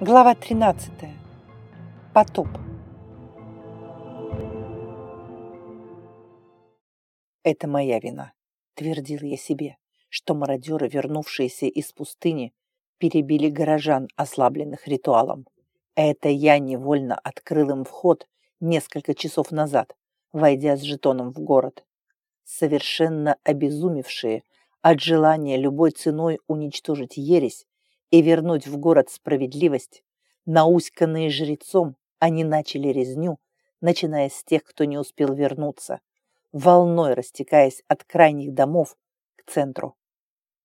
Глава 13. Потоп. «Это моя вина», — твердил я себе, что мародеры, вернувшиеся из пустыни, перебили горожан, ослабленных ритуалом. Это я невольно открыл им вход несколько часов назад, войдя с жетоном в город. Совершенно обезумевшие от желания любой ценой уничтожить ересь, и вернуть в город справедливость, науськанные жрецом, они начали резню, начиная с тех, кто не успел вернуться, волной растекаясь от крайних домов к центру.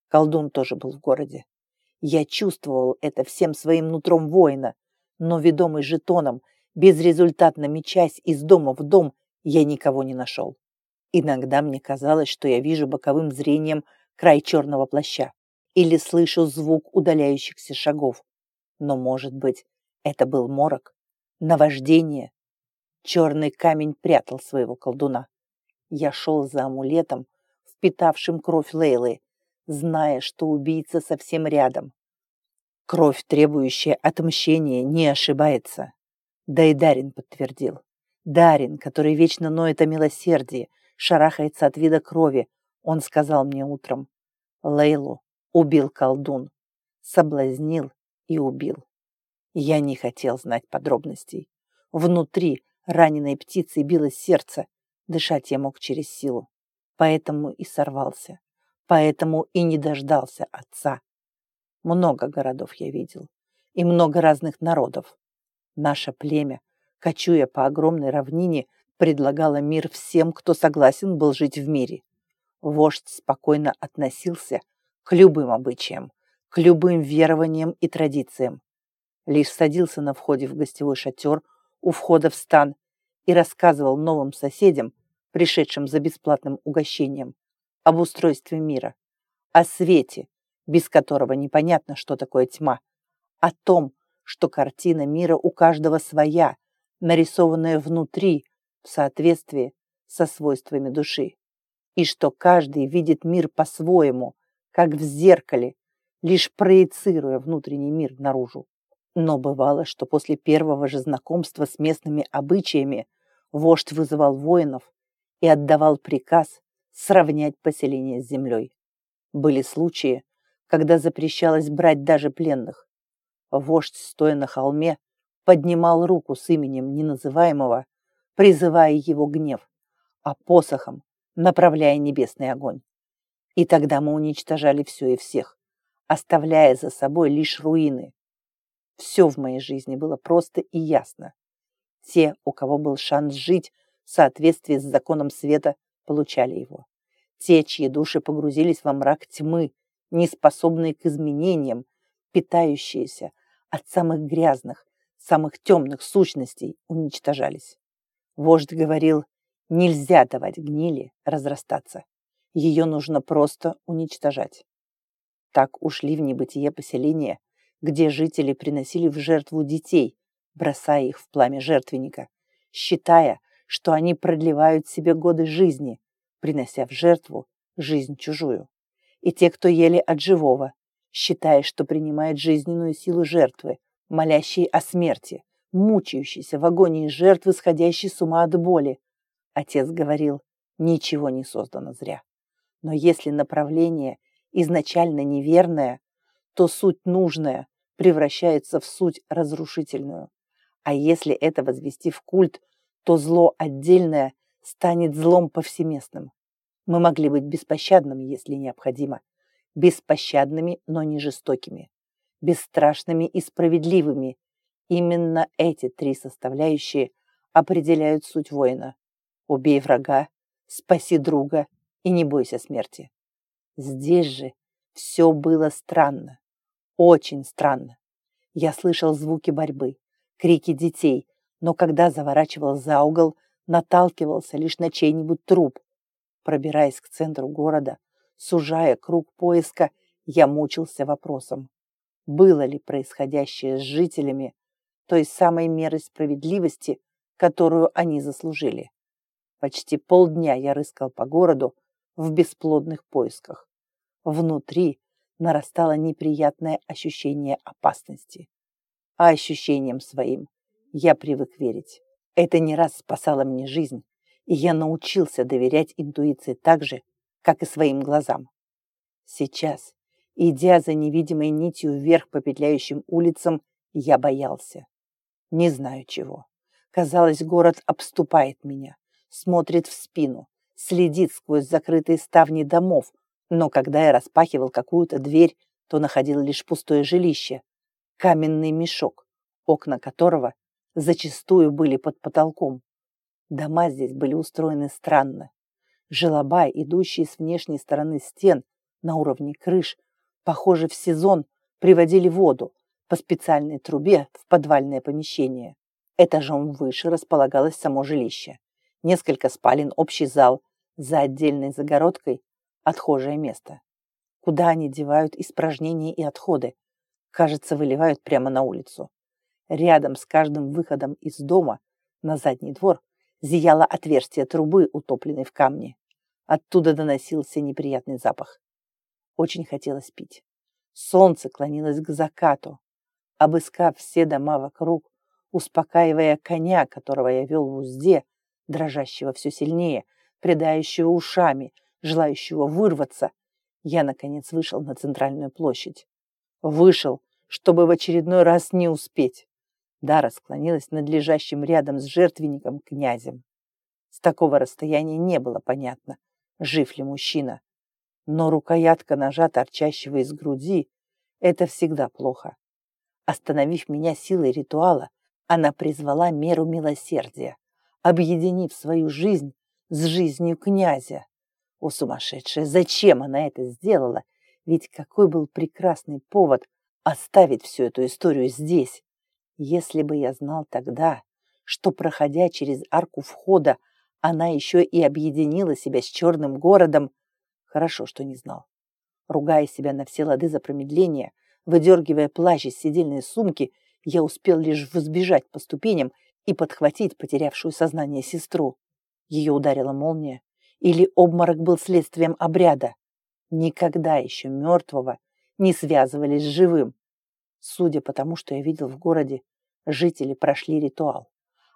Колдун тоже был в городе. Я чувствовал это всем своим нутром воина, но, ведомый жетоном, безрезультатно мечась из дома в дом, я никого не нашел. Иногда мне казалось, что я вижу боковым зрением край черного плаща или слышу звук удаляющихся шагов. Но, может быть, это был морок, наваждение. Черный камень прятал своего колдуна. Я шел за амулетом, впитавшим кровь Лейлы, зная, что убийца совсем рядом. Кровь, требующая отмщения, не ошибается. Да и Дарин подтвердил. Дарин, который вечно ноет о милосердии, шарахается от вида крови, он сказал мне утром. Лейлу убил колдун, соблазнил и убил. Я не хотел знать подробностей. Внутри раненой птицы билось сердце, дышать я мог через силу. Поэтому и сорвался, поэтому и не дождался отца. Много городов я видел, и много разных народов. Наше племя, кочуя по огромной равнине, предлагало мир всем, кто согласен был жить в мире. Вождь спокойно относился к любым обычаям, к любым верованиям и традициям. Лишь садился на входе в гостевой шатер у входа в стан и рассказывал новым соседям, пришедшим за бесплатным угощением, об устройстве мира, о свете, без которого непонятно, что такое тьма, о том, что картина мира у каждого своя, нарисованная внутри, в соответствии со свойствами души, и что каждый видит мир по-своему, как в зеркале, лишь проецируя внутренний мир наружу. Но бывало, что после первого же знакомства с местными обычаями вождь вызывал воинов и отдавал приказ сравнять поселение с землей. Были случаи, когда запрещалось брать даже пленных. Вождь, стоя на холме, поднимал руку с именем неназываемого, призывая его гнев, а посохом направляя небесный огонь. И тогда мы уничтожали все и всех, оставляя за собой лишь руины. Все в моей жизни было просто и ясно. Те, у кого был шанс жить в соответствии с законом света, получали его. Те, чьи души погрузились во мрак тьмы, неспособные к изменениям, питающиеся от самых грязных, самых темных сущностей, уничтожались. Вождь говорил, нельзя давать гнили разрастаться. Ее нужно просто уничтожать. Так ушли в небытие поселения, где жители приносили в жертву детей, бросая их в пламя жертвенника, считая, что они продлевают себе годы жизни, принося в жертву жизнь чужую. И те, кто ели от живого, считая, что принимает жизненную силу жертвы, молящей о смерти, мучающейся в агонии жертвы, сходящей с ума от боли. Отец говорил, ничего не создано зря. Но если направление изначально неверное, то суть нужная превращается в суть разрушительную. А если это возвести в культ, то зло отдельное станет злом повсеместным. Мы могли быть беспощадными, если необходимо. Беспощадными, но не жестокими. Бесстрашными и справедливыми. Именно эти три составляющие определяют суть воина. Убей врага, спаси друга и не бойся смерти. Здесь же все было странно, очень странно. Я слышал звуки борьбы, крики детей, но когда заворачивал за угол, наталкивался лишь на чей-нибудь труп. Пробираясь к центру города, сужая круг поиска, я мучился вопросом, было ли происходящее с жителями той самой мерой справедливости, которую они заслужили. Почти полдня я рыскал по городу, в бесплодных поисках. Внутри нарастало неприятное ощущение опасности. а ощущениям своим. Я привык верить. Это не раз спасало мне жизнь, и я научился доверять интуиции так же, как и своим глазам. Сейчас, идя за невидимой нитью вверх по петляющим улицам, я боялся. Не знаю чего. Казалось, город обступает меня, смотрит в спину, следит сквозь закрытые ставни домов, но когда я распахивал какую-то дверь, то находил лишь пустое жилище, каменный мешок, окна которого зачастую были под потолком. Дома здесь были устроены странно. Желоба, идущие с внешней стороны стен на уровне крыш, похоже, в сезон приводили воду по специальной трубе в подвальное помещение. Этажом выше располагалось само жилище. Несколько спален, общий зал, за отдельной загородкой отхожее место. Куда они девают испражнения и отходы? Кажется, выливают прямо на улицу. Рядом с каждым выходом из дома на задний двор зияло отверстие трубы, утопленной в камне. Оттуда доносился неприятный запах. Очень хотелось пить. Солнце клонилось к закату. Обыскав все дома вокруг, успокаивая коня, которого я вел в узде, дрожащего все сильнее, предающего ушами, желающего вырваться, я, наконец, вышел на центральную площадь. Вышел, чтобы в очередной раз не успеть. Дара склонилась над лежащим рядом с жертвенником князем. С такого расстояния не было понятно, жив ли мужчина. Но рукоятка ножа, торчащего из груди, это всегда плохо. Остановив меня силой ритуала, она призвала меру милосердия, объединив свою жизнь с жизнью князя. О, сумасшедшая, зачем она это сделала? Ведь какой был прекрасный повод оставить всю эту историю здесь. Если бы я знал тогда, что, проходя через арку входа, она еще и объединила себя с черным городом, хорошо, что не знал. Ругая себя на все лады за промедление, выдергивая плащ из сидельной сумки, я успел лишь взбежать по ступеням и подхватить потерявшую сознание сестру. Ее ударила молния, или обморок был следствием обряда. Никогда еще мертвого не связывались с живым. Судя по тому, что я видел в городе, жители прошли ритуал.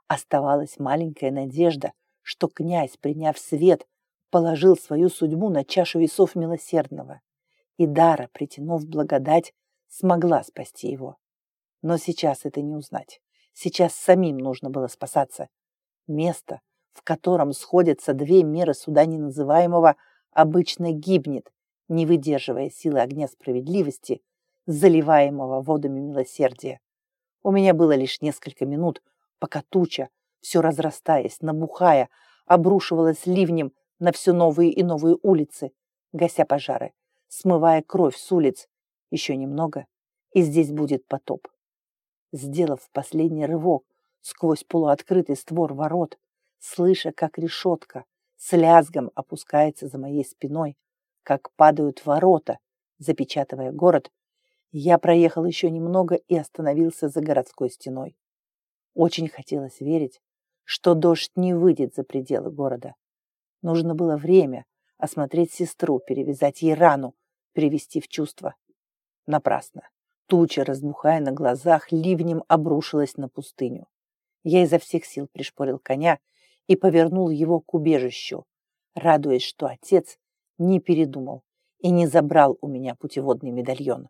Оставалась маленькая надежда, что князь, приняв свет, положил свою судьбу на чашу весов милосердного. И Дара, притянув благодать, смогла спасти его. Но сейчас это не узнать. Сейчас самим нужно было спасаться. Место, в котором сходятся две меры суда неназываемого, обычно гибнет, не выдерживая силы огня справедливости, заливаемого водами милосердия. У меня было лишь несколько минут, пока туча, все разрастаясь, набухая, обрушивалась ливнем на все новые и новые улицы, гася пожары, смывая кровь с улиц. Еще немного, и здесь будет потоп. Сделав последний рывок сквозь полуоткрытый створ ворот, слыша, как решетка с лязгом опускается за моей спиной, как падают ворота, запечатывая город, я проехал еще немного и остановился за городской стеной. Очень хотелось верить, что дождь не выйдет за пределы города. Нужно было время осмотреть сестру, перевязать ей рану, привести в чувство. Напрасно. Туча, разбухая на глазах, ливнем обрушилась на пустыню. Я изо всех сил пришпорил коня и повернул его к убежищу, радуясь, что отец не передумал и не забрал у меня путеводный медальон.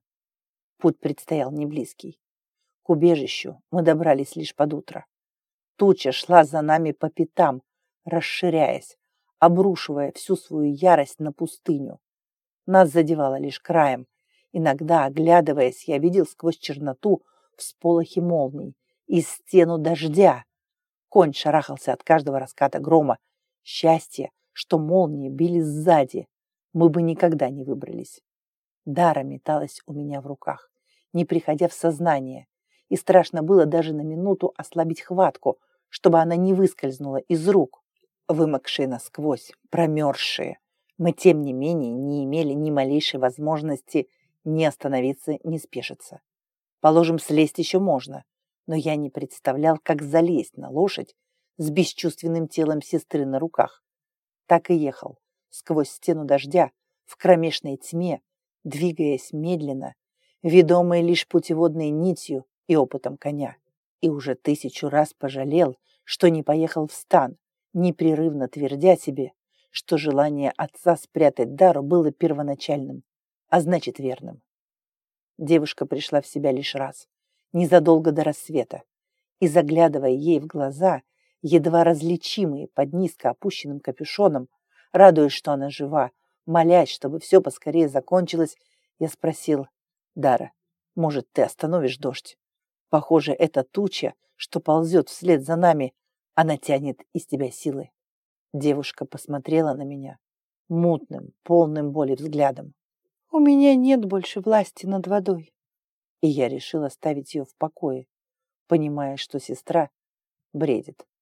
Путь предстоял не близкий. К убежищу мы добрались лишь под утро. Туча шла за нами по пятам, расширяясь, обрушивая всю свою ярость на пустыню. Нас задевало лишь краем. Иногда, оглядываясь, я видел сквозь черноту всполохи молний и стену дождя. Конь шарахался от каждого раската грома. Счастье, что молнии били сзади. Мы бы никогда не выбрались. Дара металась у меня в руках не приходя в сознание, и страшно было даже на минуту ослабить хватку, чтобы она не выскользнула из рук. Вымокшие насквозь, промерзшие, мы, тем не менее, не имели ни малейшей возможности ни остановиться, ни спешиться. Положим, слезть еще можно, но я не представлял, как залезть на лошадь с бесчувственным телом сестры на руках. Так и ехал, сквозь стену дождя, в кромешной тьме, двигаясь медленно, ведомые лишь путеводной нитью и опытом коня. И уже тысячу раз пожалел, что не поехал в стан, непрерывно твердя себе, что желание отца спрятать Дару было первоначальным, а значит верным. Девушка пришла в себя лишь раз, незадолго до рассвета, и, заглядывая ей в глаза, едва различимые под низко опущенным капюшоном, радуясь, что она жива, молясь, чтобы все поскорее закончилось, я спросил, «Дара, может, ты остановишь дождь? Похоже, эта туча, что ползет вслед за нами, она тянет из тебя силы». Девушка посмотрела на меня мутным, полным боли взглядом. «У меня нет больше власти над водой». И я решил оставить ее в покое, понимая, что сестра бредит.